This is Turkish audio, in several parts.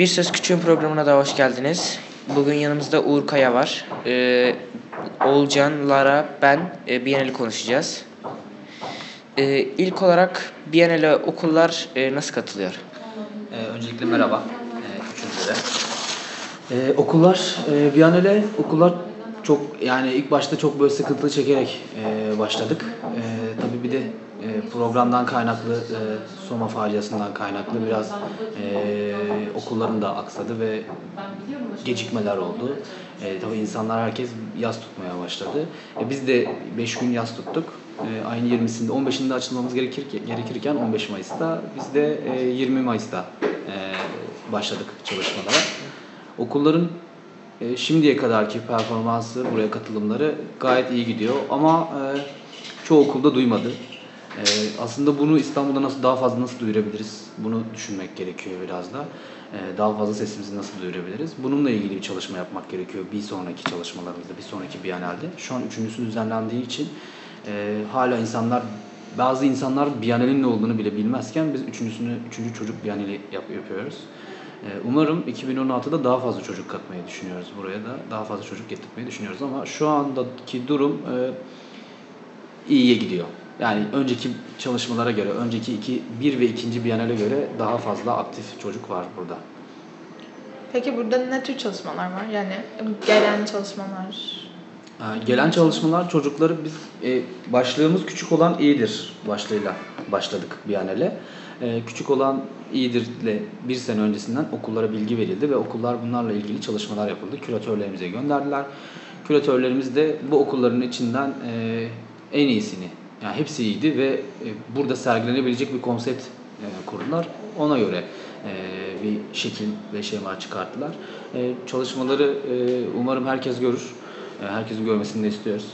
Bir Söz Küçüğün programına da hoş geldiniz. Bugün yanımızda Uğur Kaya var. Ee, Oğulcan, Lara, ben e, Biennale konuşacağız. Ee, ilk olarak Biennale okullar e, nasıl katılıyor? Ee, öncelikle merhaba. Ee, üçüncü de. Ee, okullar, e, Biennale okullar çok yani ilk başta çok böyle sıkıntılı çekerek e, başladık. E, tabii bir de programdan kaynaklı, e, Soma faciasından kaynaklı biraz e, okulların da aksadı ve gecikmeler oldu. E, tabii insanlar herkes yaz tutmaya başladı. E, biz de 5 gün yaz tuttuk. E, ayın 20'sinde, 15'inde açılmamız gerekir, gerekirken 15 Mayıs'ta biz de e, 20 Mayıs'ta e, başladık çalışmalara. Okulların e, şimdiye kadarki performansı, buraya katılımları gayet iyi gidiyor ama e, çoğu okulda duymadı. E, aslında bunu İstanbul'da nasıl daha fazla nasıl duyurabiliriz? Bunu düşünmek gerekiyor biraz da. E, daha fazla sesimizi nasıl duyurabiliriz? Bununla ilgili bir çalışma yapmak gerekiyor bir sonraki çalışmalarımızda, bir sonraki Biennale'de. Şu an üçüncüsü düzenlendiği için e, hala insanlar bazı insanlar Biennale'nin ne olduğunu bile bilmezken biz üçüncüsünü, üçüncü çocuk Biennale yap, yapıyoruz. Ee, Umarım 2016'da daha fazla çocuk katmayı düşünüyoruz buraya da. Daha fazla çocuk getirmeyi düşünüyoruz ama şu andaki durum e, iyiye gidiyor. Yani önceki çalışmalara göre, önceki iki, bir ve ikinci Biennale göre daha fazla aktif çocuk var burada. Peki burada ne tür çalışmalar var? Yani gelen çalışmalar. Ee, Gelen çalışmalar çocukları biz e, başlığımız küçük olan iyidir başlığıyla başladık Biennale. E, küçük olan iyidirle bir sene öncesinden okullara bilgi verildi ve okullar bunlarla ilgili çalışmalar yapıldı. Küratörlerimize gönderdiler. Küratörlerimiz de bu okulların içinden e, en iyisini, yani hepsi iyiydi ve e, burada sergilenebilecek bir konsept e, kurdular. Ona göre e, bir şekil ve şema çıkarttılar. E, çalışmaları umarım herkes görür. Herkesin görmesini de istiyoruz.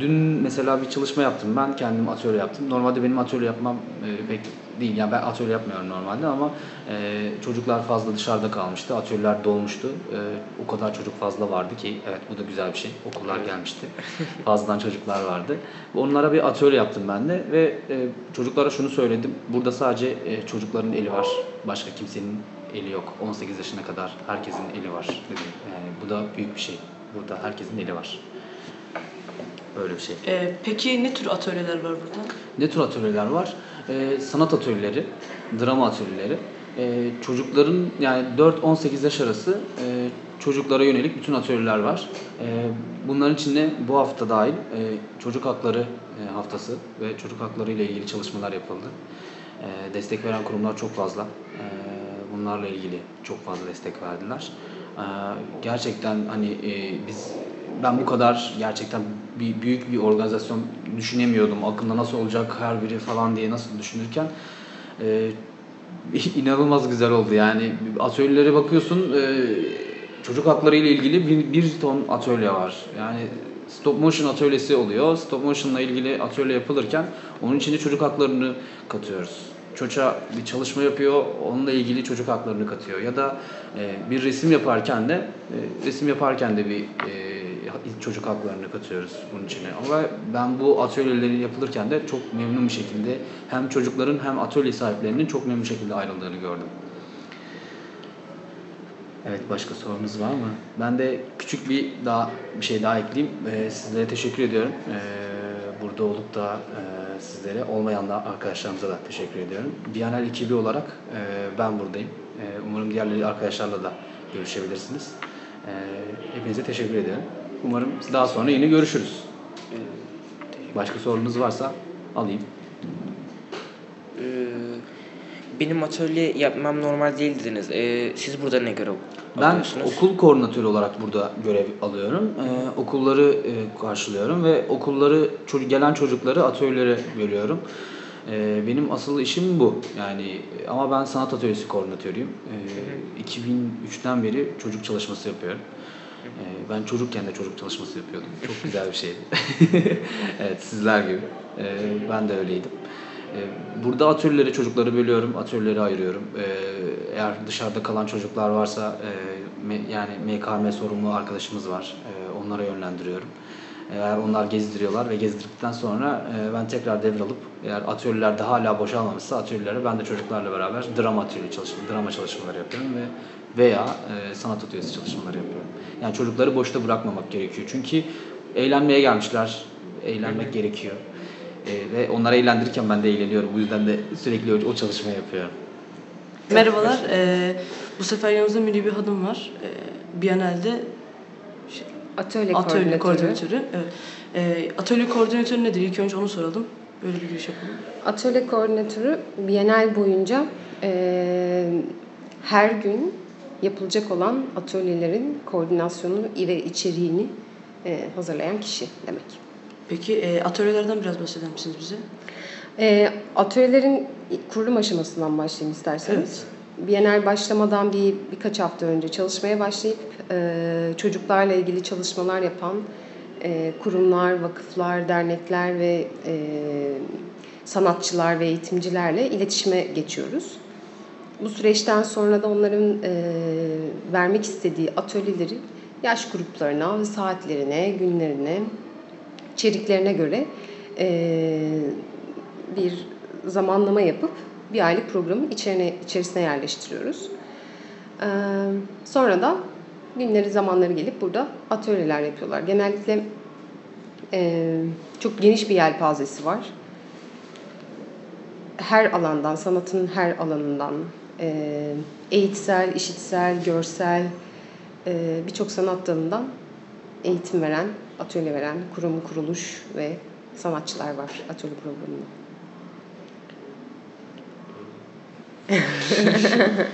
Dün mesela bir çalışma yaptım. Ben kendim atölye yaptım. Normalde benim atölye yapmam e, pek değil. Yani ben atölye yapmıyorum normalde ama e, çocuklar fazla dışarıda kalmıştı. Atölyeler dolmuştu. E, o kadar çocuk fazla vardı ki evet bu da güzel bir şey. Okullar gelmişti. Fazladan çocuklar vardı. Onlara bir atölye yaptım ben de ve e, çocuklara şunu söyledim. Burada sadece e, çocukların eli var. Başka kimsenin eli yok. 18 yaşına kadar herkesin eli var dedim. Yani bu da büyük bir şey. Burada herkesin eli var. Böyle bir şey. Ee, peki ne tür atölyeler var burada? Ne tür atölyeler var? Ee, sanat atölyeleri, drama atölyeleri. Ee, çocukların yani 4-18 yaş arası e, çocuklara yönelik bütün atölyeler var. Ee, bunların içinde bu hafta dahil e, çocuk hakları e, haftası ve çocuk hakları ile ilgili çalışmalar yapıldı. Ee, destek veren kurumlar çok fazla. Ee, bunlarla ilgili çok fazla destek verdiler. Ee, gerçekten hani e, biz ben bu kadar gerçekten bir büyük bir organizasyon düşünemiyordum. Aklımda nasıl olacak her biri falan diye nasıl düşünürken e, inanılmaz güzel oldu. Yani atölyelere bakıyorsun e, çocuk hakları ile ilgili bir, bir ton atölye var. Yani stop motion atölyesi oluyor. Stop motion ile ilgili atölye yapılırken onun içinde çocuk haklarını katıyoruz. Çocuğa bir çalışma yapıyor, onunla ilgili çocuk haklarını katıyor. Ya da e, bir resim yaparken de e, resim yaparken de bir e, çocuk haklarını katıyoruz bunun içine. Ama ben bu atölyeleri yapılırken de çok memnun bir şekilde hem çocukların hem atölye sahiplerinin çok memnun şekilde ayrıldığını gördüm. Evet başka sorunuz var mı? Ben de küçük bir daha bir şey daha ekleyeyim. Ee, sizlere teşekkür ediyorum. Ee, burada olup da e, sizlere olmayan da arkadaşlarımıza da teşekkür ediyorum. Biyanel ekibi olarak e, ben buradayım. E, umarım diğerleri arkadaşlarla da görüşebilirsiniz. E, hepinize teşekkür ediyorum. Umarım daha sonra yine görüşürüz. Başka sorunuz varsa alayım. Ee, benim atölye yapmam normal değil dediniz. Ee, siz burada ne görev Ben alıyorsunuz? okul koordinatörü olarak burada görev alıyorum. Ee, okulları e, karşılıyorum ve okulları gelen çocukları atölyelere bölüyorum. Ee, benim asıl işim bu. Yani e, ama ben sanat atölyesi koordinatörüyüm. Ee, 2003'ten beri çocuk çalışması yapıyorum. Ben çocukken de çocuk çalışması yapıyordum. Çok güzel bir şeydi. evet sizler gibi. Ben de öyleydim. Ee, Burada atölyelere çocukları bölüyorum, atölyelere ayırıyorum. Ee, Eğer dışarıda kalan çocuklar varsa e, yani MKM sorumlu arkadaşımız var. Ee, Onlara yönlendiriyorum. Eğer onlar gezdiriyorlar ve gezdirdikten sonra e, ben tekrar devralıp Eğer atölyelerde hala boşalmamışsa atölyelere ben de çocuklarla beraber drama atölye çalışma, drama çalışmaları yapıyorum ve veya e, sanat atölyesi çalışmaları yapıyorum. Yani çocukları boşta bırakmamak gerekiyor. Çünkü eğlenmeye gelmişler, eğlenmek gerekiyor. E, ve onları eğlendirirken ben de eğleniyorum. Bu yüzden de sürekli o, çalışmayı yapıyorum. Merhabalar. Ee, bu sefer yanımızda Milli bir hanım var. Ee, Biennale'de Atölye, atölye koordinatörü. koordinatörü. Evet. Ee, atölye koordinatörü nedir? İlk önce onu soralım. Böyle bir giriş yapalım. Atölye koordinatörü Bienal boyunca eee, her gün yapılacak olan atölyelerin koordinasyonu ve içeriğini eee, hazırlayan kişi demek. Peki e, atölyelerden biraz bahseder misiniz bize? Eee atölyelerin kurulum aşamasından başlayayım isterseniz. Bienal başlamadan bir birkaç hafta önce çalışmaya başlayıp eee, çocuklarla ilgili çalışmalar yapan eee, kurumlar, vakıflar, dernekler ve eee, sanatçılar ve eğitimcilerle iletişime geçiyoruz. Bu süreçten sonra da onların eee, vermek istediği atölyeleri yaş gruplarına ve saatlerine, günlerine, içeriklerine göre eee, bir zamanlama yapıp bir aylık programın içerine, içerisine yerleştiriyoruz. Eee, sonra da günleri zamanları gelip burada atölyeler yapıyorlar. Genellikle eee, çok geniş bir yelpazesi var. Her alandan, sanatın her alanından, eee, eğitsel, işitsel, görsel, eee, birçok sanat dalından eğitim veren, atölye veren kurum, kuruluş ve sanatçılar var atölye programında.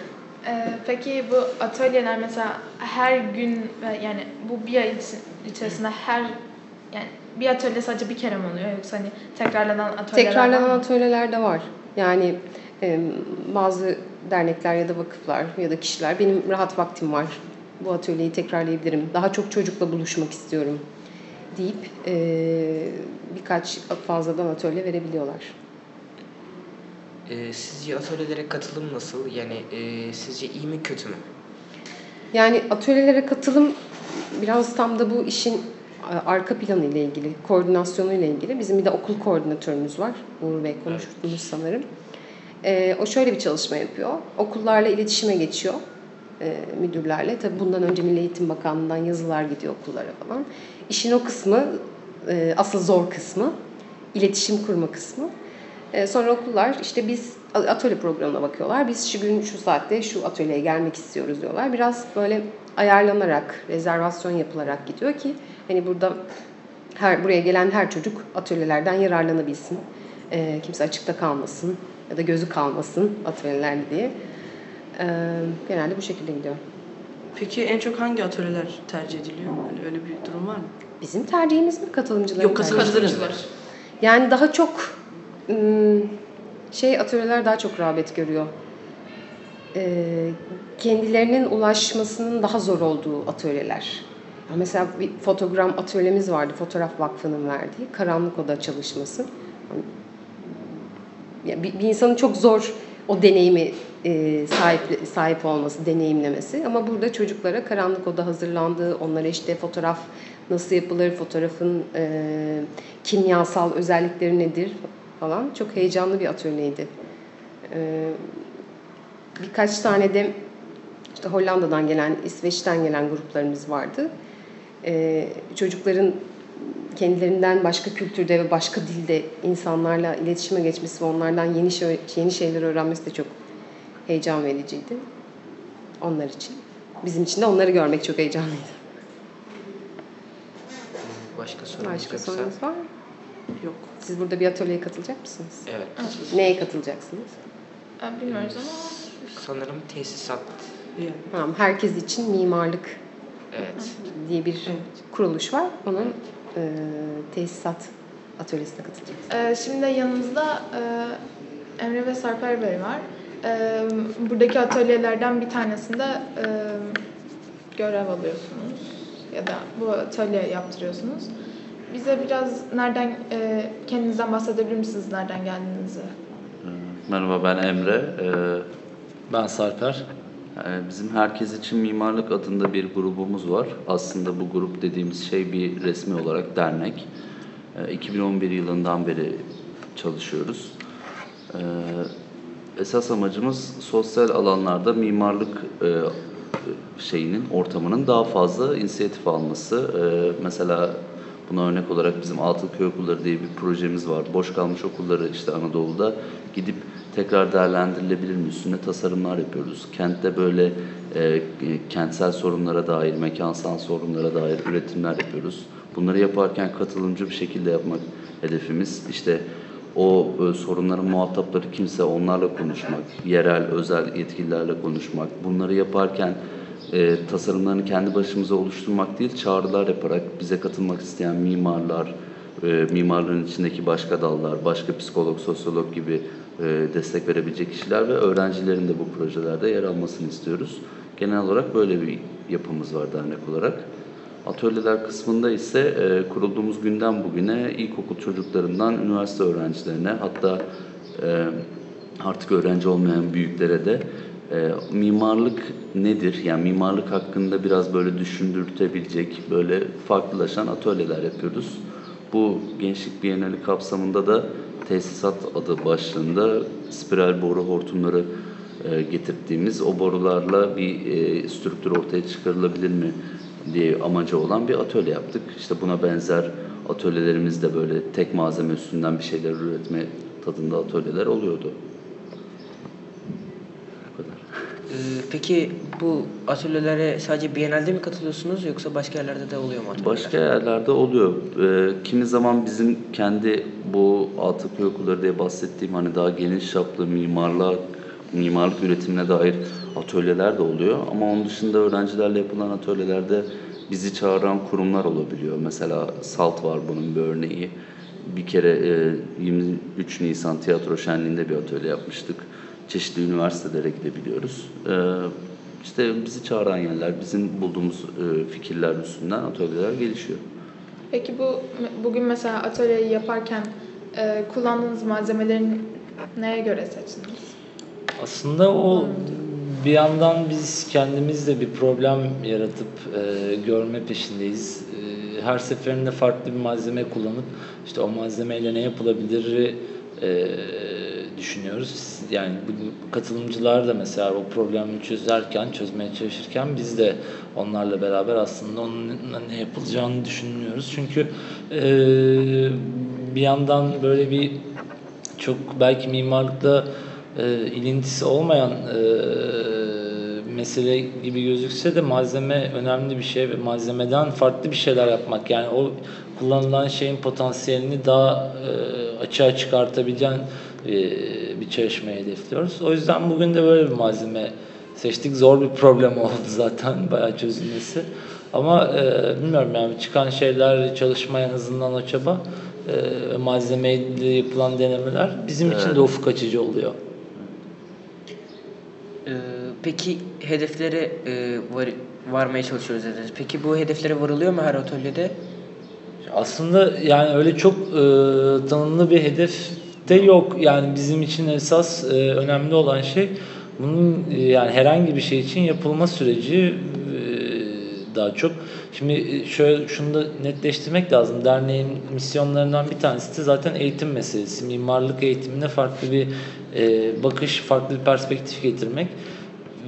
Ee, peki bu atölyeler mesela her gün yani bu bir ay içerisinde her yani bir atölye sadece bir kere mi oluyor yoksa hani tekrarlanan atölyeler Tekrarlanan var atölyeler de var. Yani e, bazı dernekler ya da vakıflar ya da kişiler benim rahat vaktim var. Bu atölyeyi tekrarlayabilirim. Daha çok çocukla buluşmak istiyorum deyip e, birkaç fazladan atölye verebiliyorlar. Ee, sizce atölyelere katılım nasıl? Yani e, sizce iyi mi kötü mü? Yani atölyelere katılım biraz tam da bu işin e, arka planı ile ilgili, koordinasyonu ile ilgili. Bizim bir de okul koordinatörümüz var. Uğur Bey konuştunuz sanırım. E, o şöyle bir çalışma yapıyor. Okullarla iletişime geçiyor e, müdürlerle. Tabii bundan önce Milli Eğitim Bakanlığı'ndan yazılar gidiyor okullara falan. İşin o kısmı, e, asıl zor kısmı, iletişim kurma kısmı. E, sonra okullar işte biz atölye programına bakıyorlar. Biz şu gün şu saatte şu atölyeye gelmek istiyoruz diyorlar. Biraz böyle ayarlanarak, rezervasyon yapılarak gidiyor ki hani burada her buraya gelen her çocuk atölyelerden yararlanabilsin. E, kimse açıkta kalmasın ya da gözü kalmasın atölyelerde diye. E, genelde bu şekilde gidiyor. Peki en çok hangi atölyeler tercih ediliyor? Yani öyle bir durum var mı? Bizim tercihimiz mi katılımcıların Yok katılımcılar. Yani daha çok şey atölyeler daha çok rağbet görüyor. Ee, kendilerinin ulaşmasının daha zor olduğu atölyeler. Mesela bir fotogram atölyemiz vardı, Fotoğraf Vakfı'nın verdiği Karanlık Oda çalışması. Ya bir, bir insanın çok zor o deneyimi e, sahip sahip olması, deneyimlemesi. Ama burada çocuklara karanlık oda hazırlandığı, onlara işte fotoğraf nasıl yapılır, fotoğrafın e, kimyasal özellikleri nedir falan çok heyecanlı bir atölyeydi. E, birkaç tane de işte Hollanda'dan gelen, İsveç'ten gelen gruplarımız vardı. E, çocukların kendilerinden başka kültürde ve başka dilde insanlarla iletişime geçmesi ve onlardan yeni şey, yeni şeyler öğrenmesi de çok heyecan vericiydi. Onlar için. Bizim için de onları görmek çok heyecanlıydı. Başka sorunuz Başka yoksa? sorunuz var mı? Yok. Siz burada bir atölyeye katılacak mısınız? Evet. Neye katılacaksınız? Ee, bilmiyoruz ama Sanırım tesisat. Tamam, herkes için mimarlık Evet. diye bir Evet. kuruluş var. Onun e, tesisat atölyesine katılacağız. Ee, şimdi yanımızda e, Emre ve Sarper Bey var. Buradaki atölyelerden bir tanesinde e, görev alıyorsunuz ya da bu atölye yaptırıyorsunuz. Bize biraz nereden e, kendinizden bahsedebilir misiniz nereden geldiğinizi? Merhaba ben Emre. Ben Sarper. Bizim Herkes için Mimarlık adında bir grubumuz var. Aslında bu grup dediğimiz şey bir resmi olarak dernek. Ee, 2011 yılından beri çalışıyoruz. Esas amacımız sosyal alanlarda mimarlık e, şeyinin, ortamının daha fazla inisiyatif alması. Ee, mesela buna örnek olarak bizim Altınköy Okulları diye bir projemiz var. Boş kalmış okulları işte Anadolu'da gidip tekrar değerlendirilebilir mi üstüne tasarımlar yapıyoruz. Kentte böyle e, kentsel sorunlara dair, mekansal sorunlara dair üretimler yapıyoruz. Bunları yaparken katılımcı bir şekilde yapmak hedefimiz. İşte o e, sorunların muhatapları kimse onlarla konuşmak, yerel, özel yetkililerle konuşmak. Bunları yaparken e, tasarımlarını kendi başımıza oluşturmak değil, çağrılar yaparak bize katılmak isteyen mimarlar, e, mimarlığın içindeki başka dallar, başka psikolog, sosyolog gibi e, destek verebilecek kişiler ve öğrencilerin de bu projelerde yer almasını istiyoruz. Genel olarak böyle bir yapımız var dernek olarak. Atölyeler kısmında ise e, kurulduğumuz günden bugüne ilkokul çocuklarından üniversite öğrencilerine hatta e, artık öğrenci olmayan büyüklere de e, mimarlık nedir? Yani mimarlık hakkında biraz böyle düşündürtebilecek, böyle farklılaşan atölyeler yapıyoruz. Bu Gençlik Bienali kapsamında da tesisat adı başlığında spiral boru hortumları e, getirdiğimiz o borularla bir e, strüktür ortaya çıkarılabilir mi diye amacı olan bir atölye yaptık. İşte buna benzer atölyelerimizde böyle tek malzeme üstünden bir şeyler üretme tadında atölyeler oluyordu. Bu kadar. Ee, peki bu atölyelere sadece Biennale'de mi katılıyorsunuz yoksa başka yerlerde de oluyor mu atölyeler? Başka yerlerde oluyor. Ee, kimi zaman bizim kendi bu Atatürk okulları diye bahsettiğim hani daha geniş çaplı mimarlık, mimarlık üretimine dair atölyeler de oluyor. Ama onun dışında öğrencilerle yapılan atölyelerde bizi çağıran kurumlar olabiliyor. Mesela SALT var bunun bir örneği. Bir kere e, 23 Nisan tiyatro şenliğinde bir atölye yapmıştık. Çeşitli üniversitelere gidebiliyoruz. Ee, işte bizi çağıran yerler, bizim bulduğumuz e, fikirler üstünden atölyeler gelişiyor. Peki bu bugün mesela atölyeyi yaparken e, kullandığınız malzemelerin neye göre seçtiniz? Aslında o bir yandan biz kendimiz de bir problem yaratıp e, görme peşindeyiz. E, her seferinde farklı bir malzeme kullanıp işte o malzemeyle ne yapılabilir e, düşünüyoruz. Yani bu katılımcılar da mesela o problemi çözerken, çözmeye çalışırken biz de onlarla beraber aslında onunla ne yapılacağını düşünüyoruz. Çünkü e, bir yandan böyle bir çok belki mimarlıkta e, ilintisi olmayan e, mesele gibi gözükse de malzeme önemli bir şey ve malzemeden farklı bir şeyler yapmak yani o kullanılan şeyin potansiyelini daha e, açığa çıkartabilen e, bir çalışmayı hedefliyoruz. O yüzden bugün de böyle bir malzeme seçtik. Zor bir problem oldu zaten bayağı çözülmesi. Ama e, bilmiyorum yani çıkan şeyler çalışma en azından o çaba e, malzemeyle yapılan denemeler bizim için Evet. de ufuk açıcı oluyor. Ee, peki hedeflere e, var, varmaya çalışıyoruz dediniz. Peki bu hedeflere varılıyor mu her atölyede? Aslında yani öyle çok e, tanımlı bir hedef de yok. Yani bizim için esas e, önemli olan şey bunun e, yani herhangi bir şey için yapılma süreci e, daha çok. Şimdi e, şöyle şunu da netleştirmek lazım. Derneğin misyonlarından bir tanesi de zaten eğitim meselesi. Mimarlık eğitimine farklı bir e, bakış, farklı bir perspektif getirmek.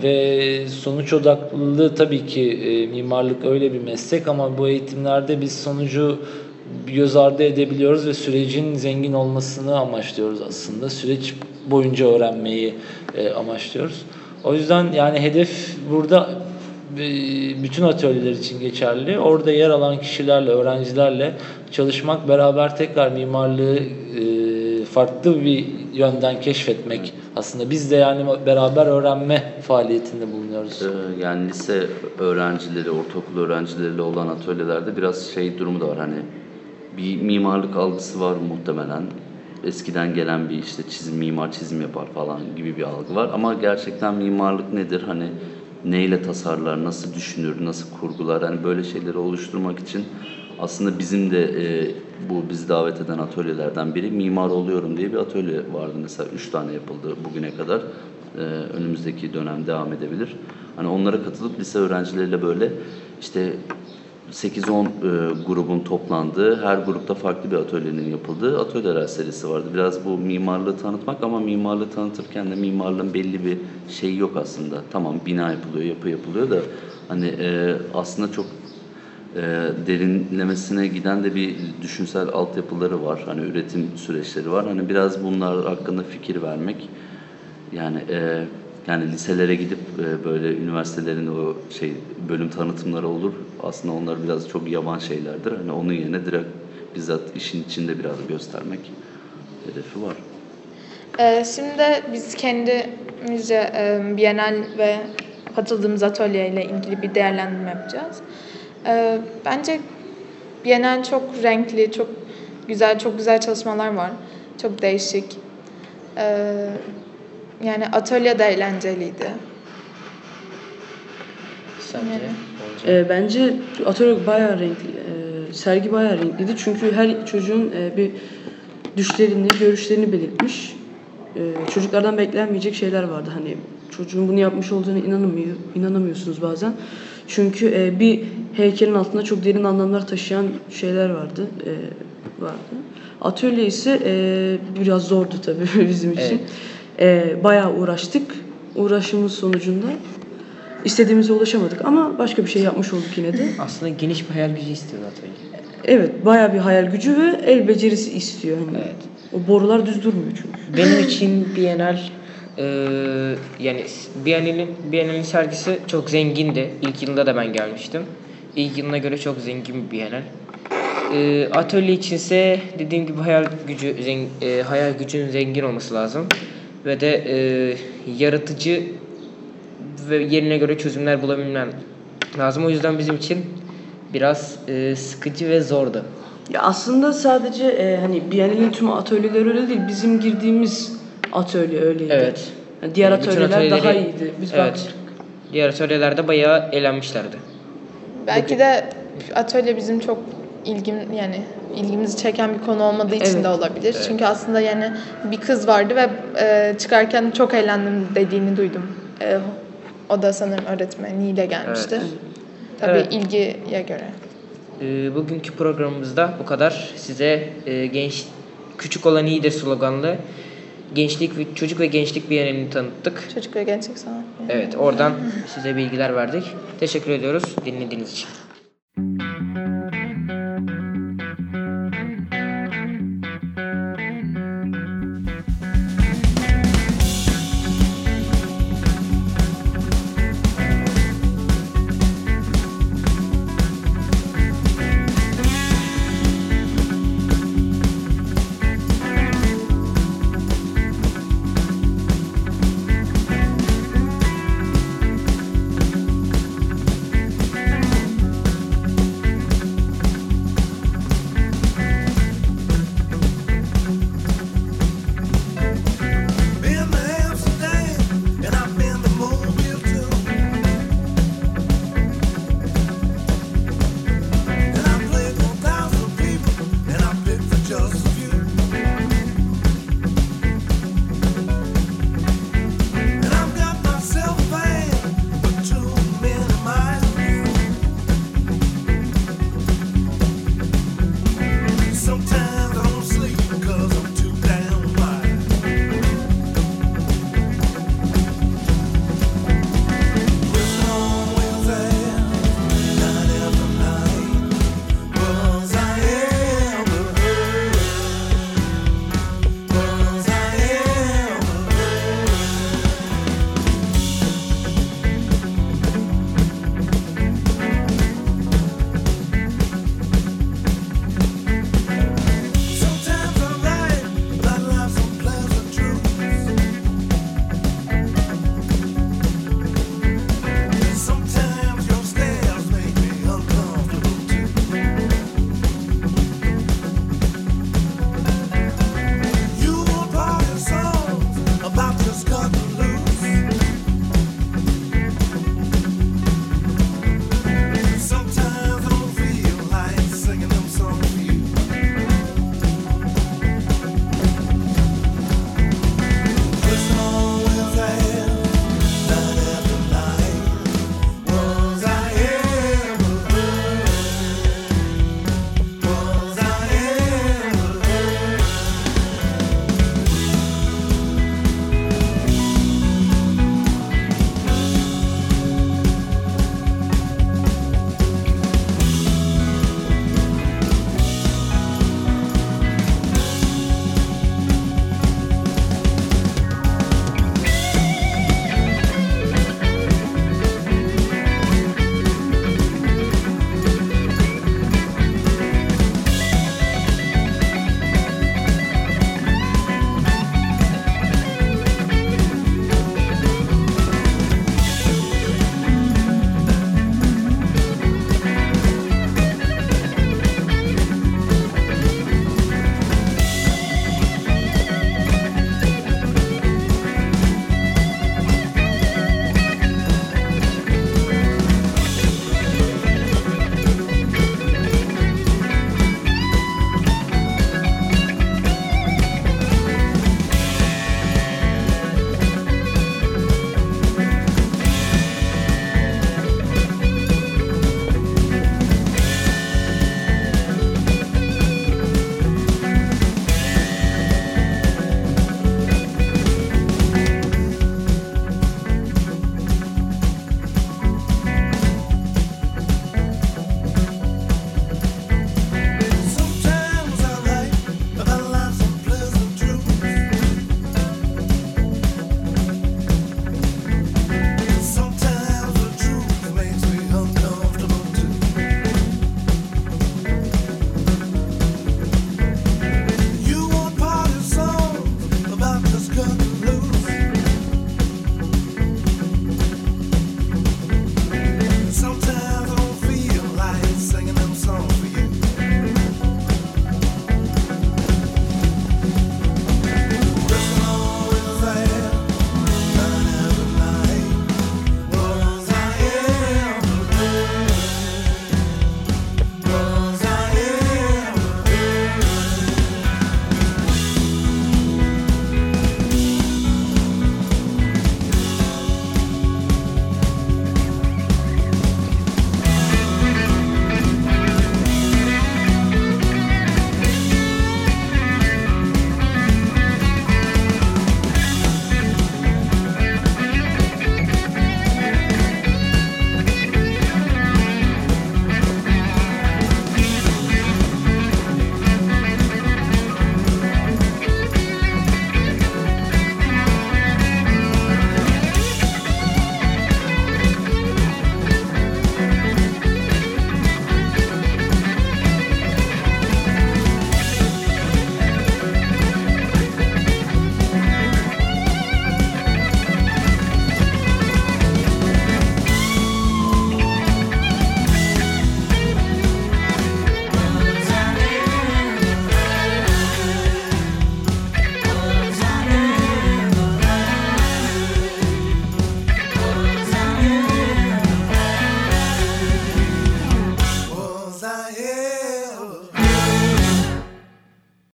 Ve sonuç odaklı tabii ki e, mimarlık öyle bir meslek ama bu eğitimlerde biz sonucu göz ardı edebiliyoruz ve sürecin zengin olmasını amaçlıyoruz aslında. Süreç boyunca öğrenmeyi e, amaçlıyoruz. O yüzden yani hedef burada bütün atölyeler için geçerli. Orada yer alan kişilerle, öğrencilerle çalışmak, beraber tekrar mimarlığı e, farklı bir yönden keşfetmek. Aslında biz de yani beraber öğrenme faaliyetinde bulunuyoruz. Ee, yani lise öğrencileri, ortaokul öğrencileriyle olan atölyelerde biraz şey durumu da var hani bir mimarlık algısı var muhtemelen. Eskiden gelen bir işte çizim, mimar çizim yapar falan gibi bir algı var. Ama gerçekten mimarlık nedir? Hani neyle tasarlar, nasıl düşünür, nasıl kurgular? Hani böyle şeyleri oluşturmak için aslında bizim de e, bu bizi davet eden atölyelerden biri mimar oluyorum diye bir atölye vardı mesela. Üç tane yapıldı bugüne kadar. Ee, önümüzdeki dönem devam edebilir. Hani onlara katılıp lise öğrencileriyle böyle işte 8-10 e, grubun toplandığı, her grupta farklı bir atölyenin yapıldığı atölyeler serisi vardı. Biraz bu mimarlığı tanıtmak ama mimarlığı tanıtırken de mimarlığın belli bir şeyi yok aslında. Tamam bina yapılıyor, yapı yapılıyor da hani e, aslında çok e, derinlemesine giden de bir düşünsel altyapıları var. Hani üretim süreçleri var. Hani biraz bunlar hakkında fikir vermek yani e, yani liselere gidip e, böyle üniversitelerin o şey bölüm tanıtımları olur. Aslında onlar biraz çok yavan şeylerdir. Hani onun yerine direkt bizzat işin içinde biraz göstermek hedefi var. Ee, şimdi biz kendimizce e, Bienal ve katıldığımız atölyeyle ilgili bir değerlendirme yapacağız. Ee, bence Bienal çok renkli, çok güzel, çok güzel çalışmalar var. Çok değişik. Ee, yani atölye de eğlenceliydi. Sence? Yani. Olcan? E, bence atölye bayağı renkli, e, sergi bayağı renkliydi. Çünkü her çocuğun e, bir düşlerini, görüşlerini belirtmiş. E, çocuklardan beklenmeyecek şeyler vardı. Hani çocuğun bunu yapmış olduğunu inanamıyor, inanamıyorsunuz bazen. Çünkü e, bir heykelin altında çok derin anlamlar taşıyan şeyler vardı. E, vardı. Atölye ise e, biraz zordu tabii bizim için. E, bayağı uğraştık. Uğraşımız sonucunda istediğimize ulaşamadık ama başka bir şey yapmış olduk yine de. Aslında geniş bir hayal gücü istiyordu atölye. Evet, bayağı bir hayal gücü ve el becerisi istiyor. Hani Evet. O borular düz durmuyor çünkü. Benim için Bienal e, yani Bienal'in Bienal'in sergisi çok zengindi. İlk yılında da ben gelmiştim. İlk yılına göre çok zengin bir Bienal. E, atölye içinse dediğim gibi hayal gücü zen- e, hayal gücünün zengin olması lazım ve de e, yaratıcı ve yerine göre çözümler bulabilmem lazım. O yüzden bizim için biraz e, sıkıcı ve zordu. Ya aslında sadece e, hani Biennale'nin tüm atölyeleri öyle değil. Bizim girdiğimiz atölye öyleydi. Evet. Yani diğer Yani atölyeler daha atölyeleri- iyiydi. Biz evet. baktık. Diğer atölyelerde bayağı eğlenmişlerdi. Belki de atölye bizim çok ilgim yani ilgimizi çeken bir konu olmadığı için Evet. de olabilir. Çünkü aslında yani bir kız vardı ve e, çıkarken çok eğlendim dediğini duydum. E, o da sanırım öğretmeniyle gelmiştir. Tabii Evet. ilgiye göre. Ee, bugünkü programımızda bu kadar. Size e, genç küçük olan iyidir sloganlı gençlik ve çocuk ve gençlik bir yerini tanıttık. Çocuk ve gençlik sanat. Evet, oradan size bilgiler verdik. Teşekkür ediyoruz dinlediğiniz için.